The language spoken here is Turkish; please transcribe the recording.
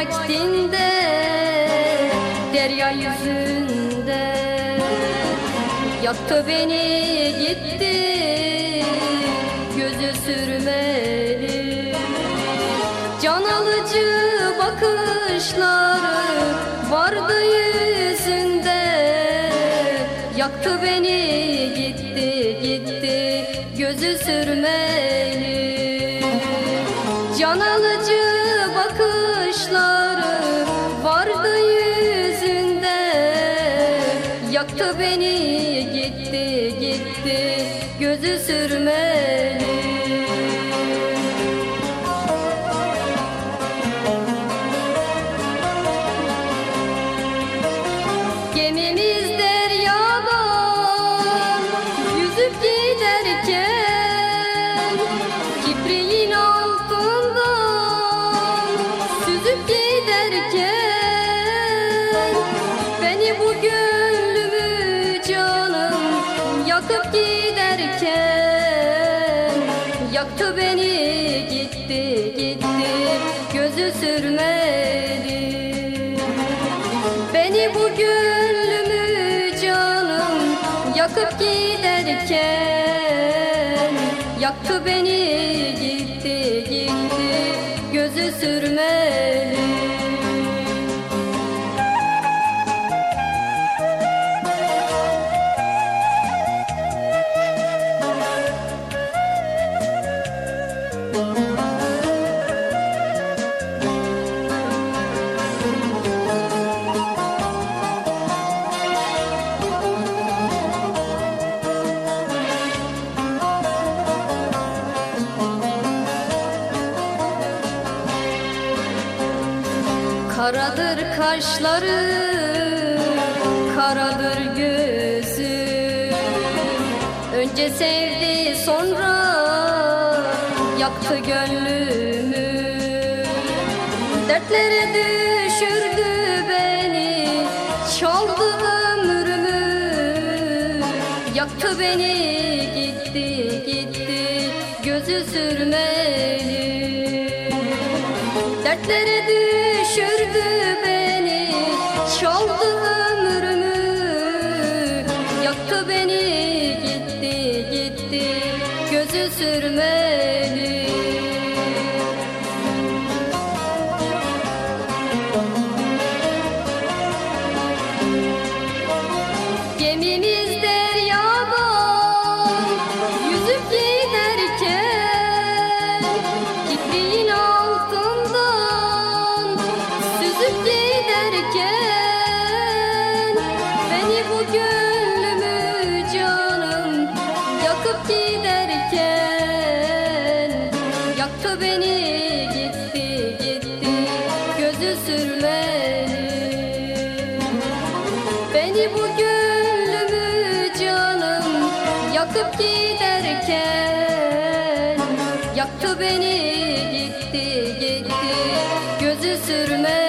vaktinde derya yüzünde. Yaktı beni gitti gözü sürmeli. Can alıcı bakışları vardı yüzünde. Yaktı beni gitti gitti gözü sürmeli. Can alıcı bakışları vardı yüzünde. Yaktı beni gitti gitti. Gözü sürmeli bu gönlümü canım yakıp giderken. Yaktı beni gitti gitti gözü sürmeli Beni bu gönlümü canım yakıp giderken. Yaktı beni Karadır kaşları, karadır gözü. Önce sevdi sonra yaktı gönlümü. Dertlere düşürdü beni, çaldı ömrümü. Yaktı beni gitti gitti gözü sürmeli. Dertlere düşürdü beni yakıp giderken Yaktı beni gitti gitti gözü sürmeli. Beni bu gönlümü canım yakıp giderken Yaktı beni gitti gitti gözü sürme